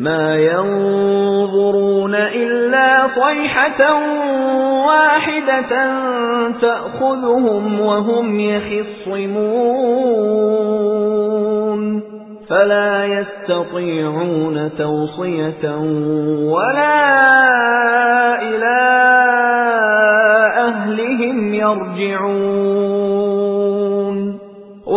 مَا يَنظُرُونَ إِلَّا صَيْحَةً وَاحِدَةً تَأْخُذُهُمْ وَهُمْ يَخِصِّمُونَ فَلَا يَسْتَطِيعُونَ تَوْصِيَةً وَلَا إِلَى أَهْلِهِمْ يَرْجِعُونَ